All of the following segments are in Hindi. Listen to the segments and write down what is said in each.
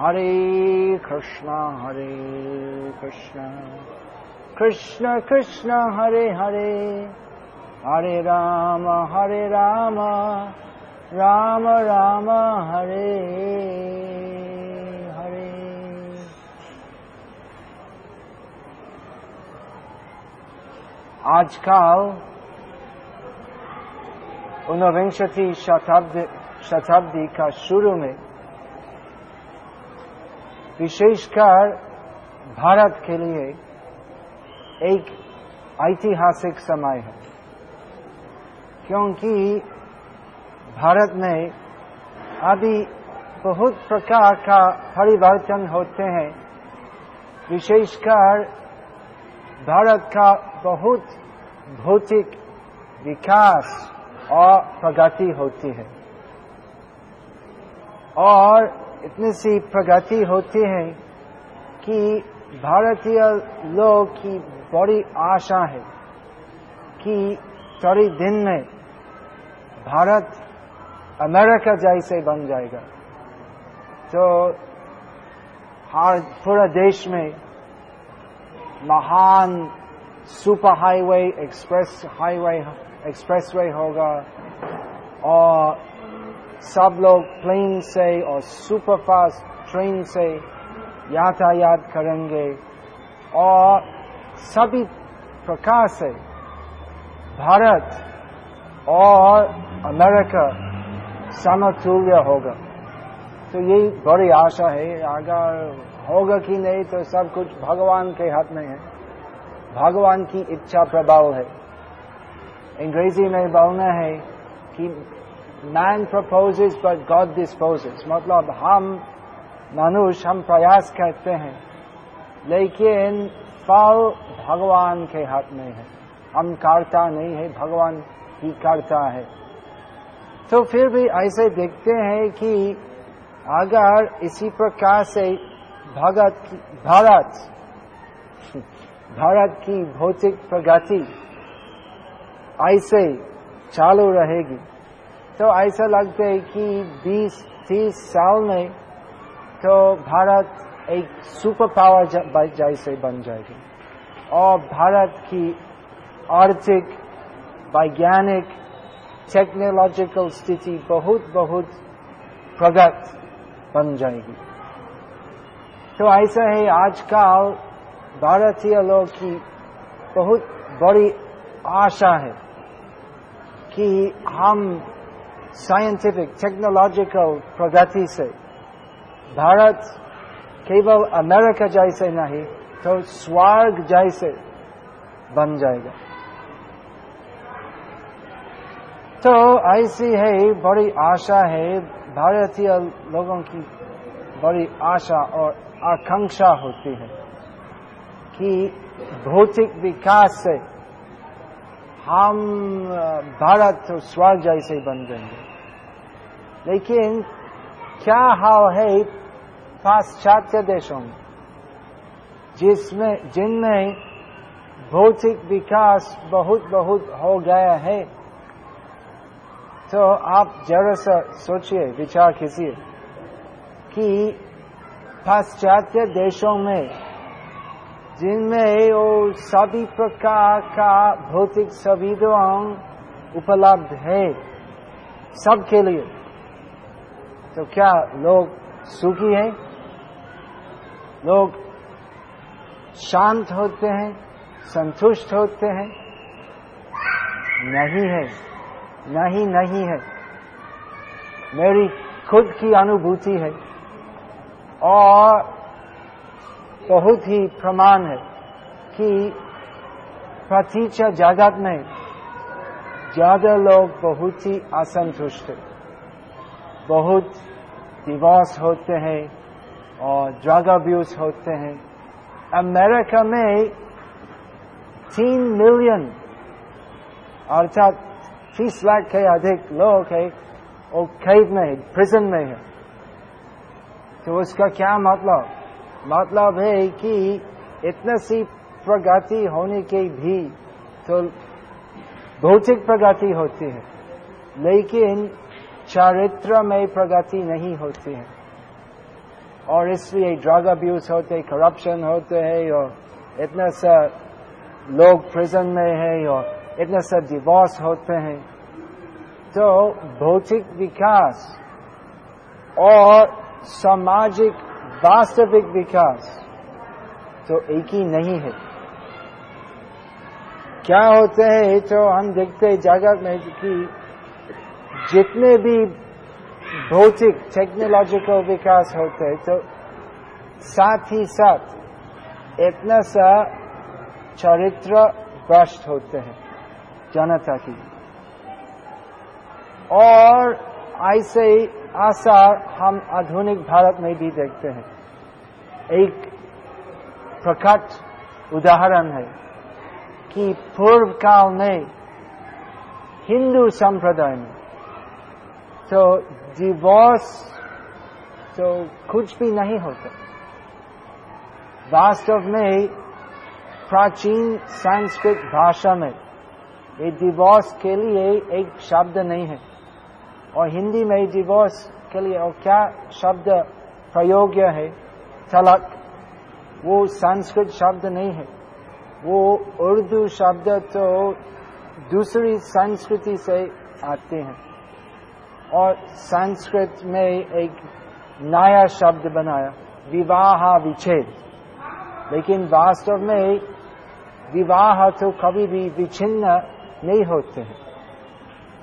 हरे कृष्णा हरे कृष्णा। कृष्ण कृष्ण, हरे हरे। हरे राम हरे राम। राम राम, हरे हरे। आजकल ऊनविंशति शताब्दी शताब्दी का शुरू में विशेषकर भारत के लिए एक ऐतिहासिक समय है। क्योंकि भारत में अभी बहुत प्रकार का परिवर्तन होते हैं। विशेषकर भारत का बहुत भौतिक विकास और प्रगति होती है। और इतनी सी प्रगति होती है कि भारतीय लोग की बड़ी आशा है कि थोड़ी दिन में भारत अमेरिका जैसे बन जाएगा। तो हर पूरा देश में महान super highway, express highway, expressway होगा और सब लोग प्लेन से और सुपरफास्ट ट्रेन से यातायात करेंगे। और सभी प्रकार से भारत और अमेरिका समतुल्य होगा। तो यही बड़ी आशा है। अगर होगा कि नहीं तो सब कुछ भगवान के हाथ में है। भगवान की इच्छा प्रभाव है। अंग्रेज़ी में बोलना है कि man proposes but God disposes मतलब हम मनुष्य, हम प्रयास करते हैं, लेकिन फल भगवान के हाथ में है। हम करता नहीं है, भगवान ही करता है। तो फिर भी ऐसे देखते हैं कि अगर इसी प्रकार से भगत भारत भारत की भौतिक प्रगति ऐसे चालू रहेगी तो ऐसा लगता है कि 20-30 साल में तो भारत एक सुपर पावर जैसे बन जाएगी। और भारत की आर्थिक, वैज्ञानिक टेक्नोलॉजिकल स्थिति बहुत बहुत प्रगत बन जाएगी। तो ऐसा है, आजकल भारतीय लोग की बहुत बड़ी आशा है कि हम साइंटिफिक टेक्नोलॉजिकल प्रगति से भारत केवल अमेरिका जैसे नहीं तो स्वर्ग जैसे बन जाएगा तो ऐसी है बड़ी आशा है भारतीय लोगों की बड़ी आशा और आकांक्षा होती है कि भौतिक विकास से हम भारत तो स्वर्ग जैसे बन जाएँगे। लेकिन क्या हाल है पाश्चात्य देशों में, जिसमें, जिनमें भौतिक विकास बहुत बहुत हो गया है? तो आप जरा सा सोचिए, विचार कीजिए कि पाश्चात्य देशों में जिनमें वो सभी प्रकार का भौतिक सुविधाओं उपलब्ध है। सबके लिए। तो क्या लोग सुखी हैं? लोग शांत होते हैं, संतुष्ट होते हैं? नहीं है। नहीं नहीं है। मेरी खुद की अनुभूति है। और बहुत ही प्रमाण है कि प्रतीच जगत में ज़्यादा लोग बहुत ही असंतुष्ट बहुत डिवोर्स होते हैं और ड्रग अब्यूज होते हैं। अमेरिका में तीन मिलियन अर्थात तीस लाख के अधिक लोग है, वो कैद में प्रिजन में है। तो उसका क्या मतलब? मतलब है कि इतने सी प्रगति होने के भी तो भौतिक प्रगति होती है, लेकिन चारित्र में प्रगति नहीं होती है। और इसलिए ड्रग अब्यूज होते करप्शन होते हैं, और इतना सा लोग प्रिजन में है, और इतना सा डिवोर्स होते हैं। तो भौतिक विकास और सामाजिक वास्तविक विकास तो एक ही नहीं है। क्या होते हैं तो हम देखते हैं जगत में कि जितने भी भौतिक टेक्नोलॉजिकल विकास होते हैं तो साथ ही साथ इतना सा चरित्र भ्रष्ट होते हैं जनता की और ऐसे ही आसार हम आधुनिक भारत में भी देखते हैं। एक प्रकट उदाहरण है कि पूर्व काल में हिंदू संप्रदाय में तो डिवोर्स तो कुछ भी नहीं होता। वास्तव में प्राचीन संस्कृत भाषा में ये डिवोर्स के लिए एक शब्द नहीं है। और हिंदी में डिवोर्स के लिए और क्या शब्द प्रयोग्य है? तलक। वो संस्कृत शब्द नहीं है। वो उर्दू शब्द तो दूसरी संस्कृति से आते हैं। और संस्कृत में एक नया शब्द बनाया, विवाह विच्छेद। लेकिन वास्तव में विवाह तो कभी भी विच्छिन्न नहीं होते हैं।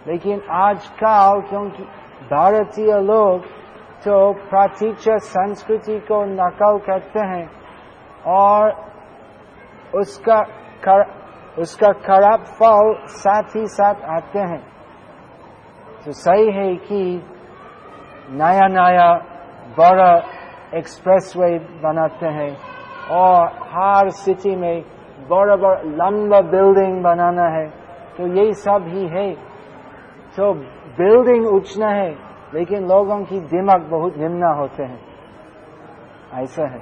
लेकिन आजकल क्योंकि भारतीय लोग तो प्राचीच संस्कृति को नकल करते हैं और उसका कर, उसका खराब फल साथ ही साथ आते हैं। तो सही है कि नया नया बड़ा एक्सप्रेसवे बनाते हैं और हर सिटी में बड़ा बड़ा लंबा बिल्डिंग बनाना है। तो यही सब ही है। तो बिल्डिंग उचना है, लेकिन लोगों की दिमाग बहुत निम्न होते हैं। ऐसा है।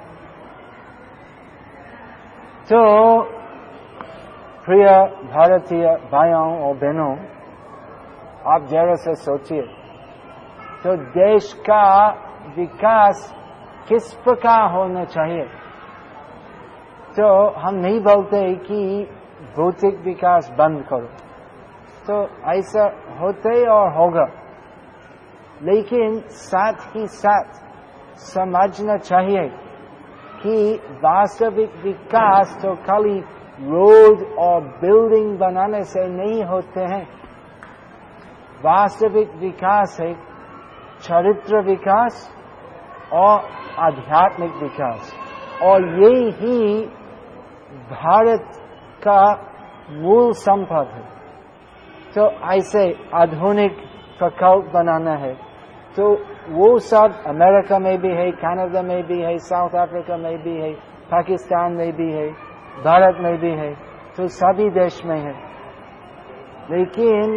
तो प्रिय भारतीय भाइयों और बहनों, आप जरा से सोचिए। तो देश का विकास किस प्रकार होना चाहिए? तो हम नहीं बोलते कि भौतिक विकास बंद करो। तो ऐसा होते और होगा। लेकिन साथ ही साथ समझना चाहिए कि वास्तविक विकास तो खाली रोड और बिल्डिंग बनाने से नहीं होते हैं। वास्तविक विकास है चरित्र विकास और आध्यात्मिक विकास। और यही ही भारत का मूल संपद है। तो ऐसे आधुनिक प्रकल्प बनाना है। तो वो सब अमेरिका में भी है, कनाडा में भी है, साउथ अफ्रीका में भी है, पाकिस्तान में भी है, भारत में भी है तो सभी देश में है। लेकिन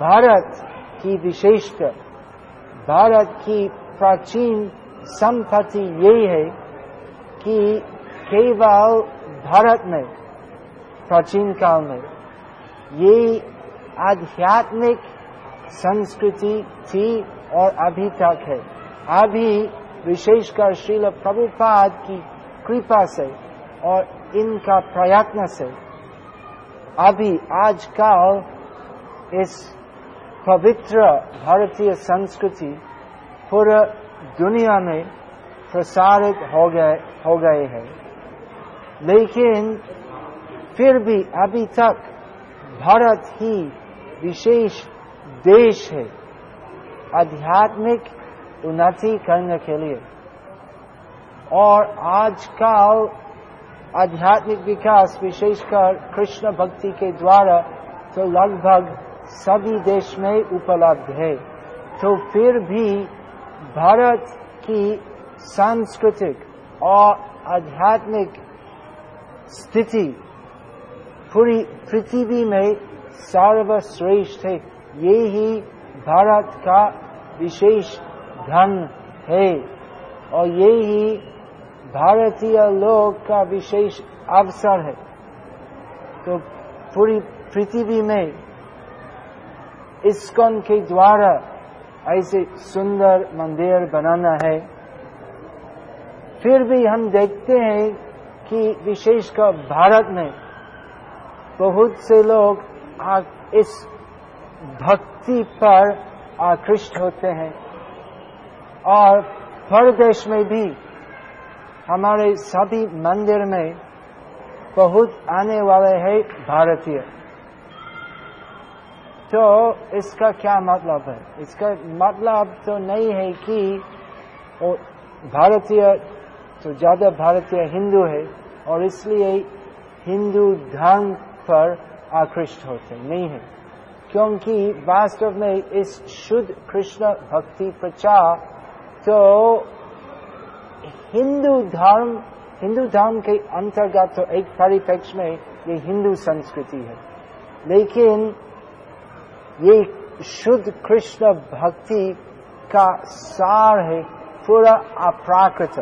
भारत की विशेषता, भारत की प्राचीन संपत्ति यही है कि केवल भारत में, प्राचीन काल में, ये आध्यात्मिक संस्कृति थी और अभी तक है। अभी विशेषकर श्रील प्रभुपाद की कृपा से और इनका प्रयत्न से अभी आज आजकल इस पवित्र भारतीय संस्कृति पूरा दुनिया में प्रसारित हो गए हो गए हैं। लेकिन फिर भी अभी तक भारत ही विशेष देश है आध्यात्मिक उन्नति करने के लिए। और आजकल आध्यात्मिक विकास विशेषकर कृष्ण भक्ति के द्वारा तो लगभग सभी देश में उपलब्ध है। तो फिर भी भारत की सांस्कृतिक और आध्यात्मिक स्थिति पूरी पृथ्वी में सर्वश्रेष्ठ है। ये ही भारत का विशेष धन है। और ये ही भारतीय लोग का विशेष अवसर है। तो पूरी पृथ्वी में इस्कॉन के द्वारा ऐसे सुंदर मंदिर बनाना है। फिर भी हम देखते हैं कि विशेषकर भारत में बहुत से लोग इस भक्ति पर आकृष्ट होते हैं। और परदेश में भी हमारे सभी मंदिर में बहुत आने वाले हैं भारतीय। तो इसका क्या मतलब है? इसका मतलब तो नहीं है कि वो भारतीय तो ज़्यादा भारतीय हिंदू है, और इसलिए हिंदू धर्म पर आकृष्ट होते नहीं है। क्योंकि वास्तव में इस शुद्ध कृष्ण भक्ति प्रचार तो हिंदू धर्म हिंदू धर्म के अंतर्गत तो एक परिप्रेक्ष्य में ये हिंदू संस्कृति है। लेकिन ये शुद्ध कृष्ण भक्ति का सार है पूरा अप्राकृत,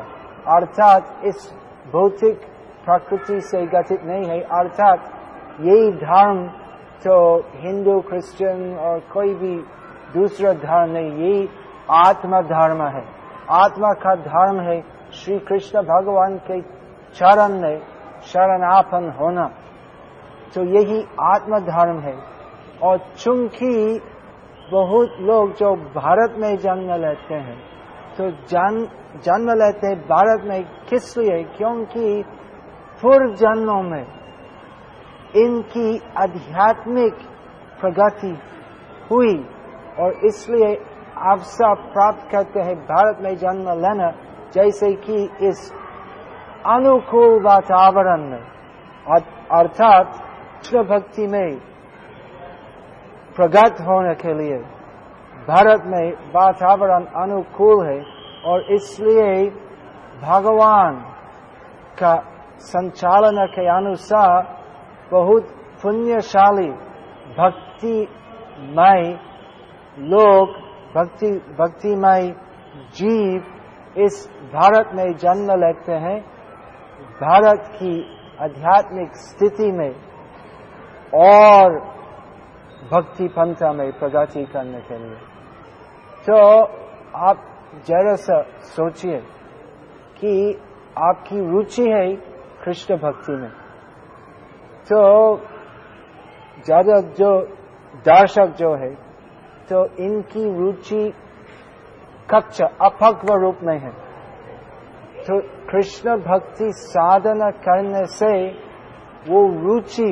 अर्थात इस भौतिक प्रकृति से गठित नहीं है, अर्थात यही धर्म तो हिंदू, क्रिश्चियन और कोई भी दूसरा धर्म नहीं, यही आत्मा धर्म है। आत्मा का धर्म है श्री कृष्ण भगवान के चरण में शरणापन होना। तो यही आत्म धर्म है। और चूँकि बहुत लोग जो भारत में जन्म लेते हैं तो जन्म जन्म लेते हैं भारत में किस लिए? क्योंकि पूर्व जन्मों में इनकी आध्यात्मिक प्रगति हुई और इसलिए अवसर प्राप्त करते हैं भारत में जन्म लेना, जैसे कि इस अनुकूल वातावरण में। अर्थात कृष्ण भक्ति में प्रगत होने के लिए भारत में वातावरण अनुकूल है और इसलिए भगवान का संचालन के अनुसार बहुत पुण्यशाली भक्तिमय लोग, भक्ति भक्तिमय जीव इस भारत में जन्म लेते हैं। भारत की आध्यात्मिक स्थिति में और भक्ति पंथा में प्रगति करने के लिए। तो आप जरा सा सोचिए कि आपकी रुचि है कृष्ण भक्ति में। तो ज़्यादा जो दर्शक जो है तो इनकी रुचि कच्चा अपक्व रूप में है। तो कृष्ण भक्ति साधना करने से वो रुचि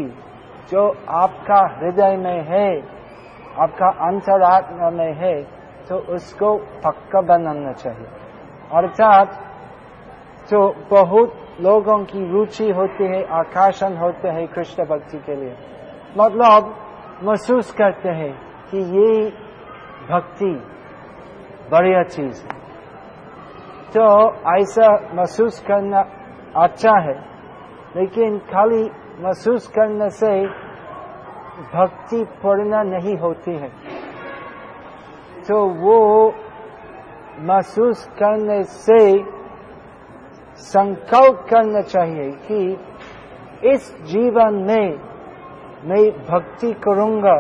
जो आपका हृदय में है, आपका अंतरात्मा में है तो उसको पक्का बनाना चाहिए। अर्थात तो बहुत लोगों की रुचि होती है, आकर्षण होते हैं कृष्ण भक्ति के लिए। मतलब महसूस करते हैं कि ये भक्ति बढ़िया चीज़ है। तो ऐसा महसूस करना अच्छा है, लेकिन खाली महसूस करने से भक्ति पूर्ण नहीं होती है। तो वो महसूस करने से संकल्प करना चाहिए कि इस जीवन में मैं भक्ति करूँगा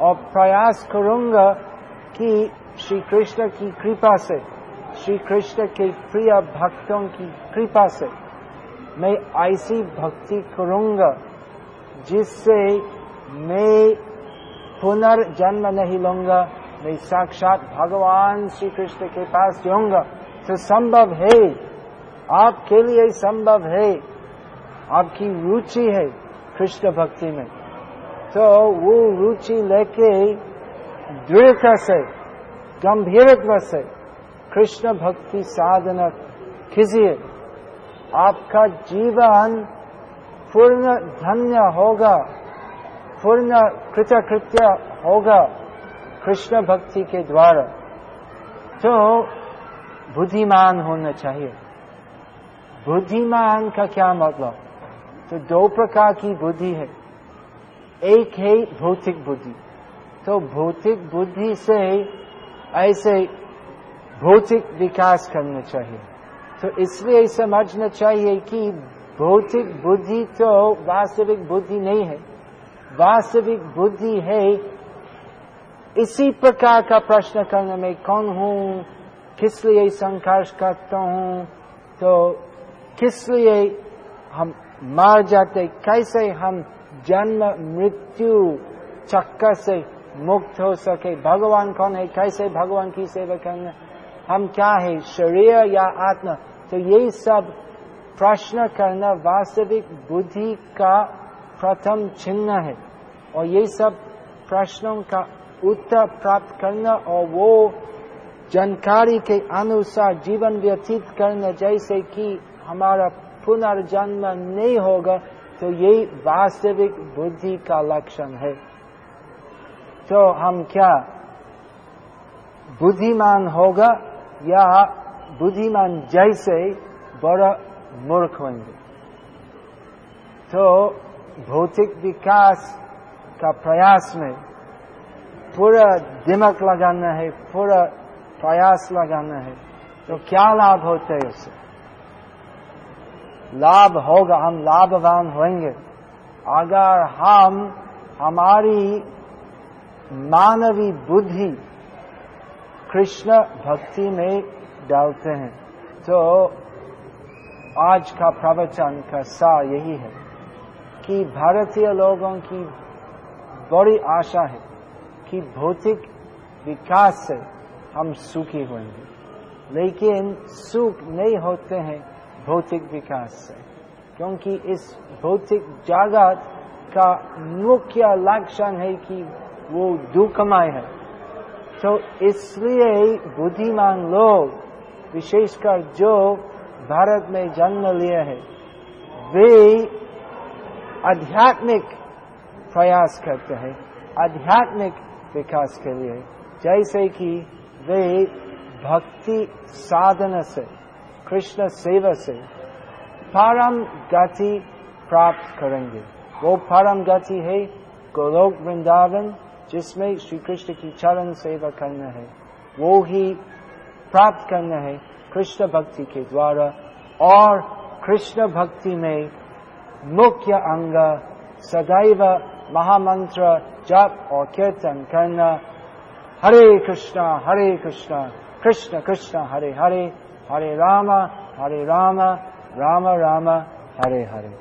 और प्रयास करूँगा कि श्री कृष्ण की कृपा से, श्री कृष्ण के प्रिय भक्तों की कृपा से मैं ऐसी भक्ति करूँगा जिससे मैं पुनर्जन्म नहीं लूँगा, मैं साक्षात भगवान श्री कृष्ण के पास जाऊँगा। तो संभव है आपके लिए संभव है। आपकी रुचि है कृष्ण भक्ति में। तो वो रुचि लेके दृढ़ता से, गंभीरत्व से कृष्ण भक्ति साधना कीजिए। आपका जीवन पूर्ण धन्य होगा, पूर्ण कृतकृत्य होगा कृष्ण भक्ति के द्वारा। तो बुद्धिमान होना चाहिए। बुद्धिमान का क्या मतलब? तो दो प्रकार की बुद्धि है। एक है भौतिक बुद्धि। तो भौतिक बुद्धि से ऐसे भौतिक विकास करना चाहिए। तो इसलिए समझना चाहिए कि भौतिक बुद्धि तो वास्तविक बुद्धि नहीं है। वास्तविक बुद्धि है इसी प्रकार का प्रश्न करने में कौन हूँ, किस लिए संघर्ष करता हूँ तो किस लिए हम मार जाते, कैसे हम जन्म, मृत्यु चक्कर से मुक्त हो सके? भगवान कौन है? कैसे भगवान की सेवा करना हम क्या है? शरीर या आत्मा? तो यही सब प्रश्न करना वास्तविक बुद्धि का प्रथम चिन्ह है। और ये सब प्रश्नों का उत्तर प्राप्त करना और वो जानकारी के अनुसार जीवन व्यतीत करना, जैसे कि हमारा पुनर्जन्म नहीं होगा तो यही वास्तविक बुद्धि का लक्षण है। तो हम क्या बुद्धिमान होगा? या बुद्धिमान जैसे बड़ा मूर्ख होंगे? तो भौतिक विकास का प्रयास में पूरा दिमाग लगाना है, पूरा प्रयास लगाना है। तो क्या लाभ होते है उससे? लाभ होगा, हम लाभवान होंगे अगर हम, हमारी मानवी बुद्धि कृष्ण भक्ति में डालते हैं तो आज का प्रवचन का सार यही है कि भारतीय लोगों की बड़ी आशा है कि भौतिक विकास से हम सुखी होंगे। लेकिन सुख नहीं होते हैं भौतिक विकास से, क्योंकि इस भौतिक जागत का मुख्य लक्षण है कि वो दुखमय है। तो इसलिए बुद्धिमान लोग, विशेषकर जो भारत में जन्म लिए हैं, वे आध्यात्मिक प्रयास करते हैं, आध्यात्मिक विकास के लिए। जैसे कि वे भक्ति साधन से कृष्ण सेवा से परम गति प्राप्त करेंगे वो परम गति है गोलोक वृंदावन जिसमें श्री कृष्ण की चरण सेवा करना है वो ही प्राप्त करना है कृष्ण भक्ति के द्वारा और कृष्ण भक्ति में मुख्य अंग सदैव महामंत्र जप और कीर्तन करना हरे कृष्णा हरे कृष्णा कृष्ण कृष्ण हरे हरे हरे राम हरे राम राम राम हरे हरे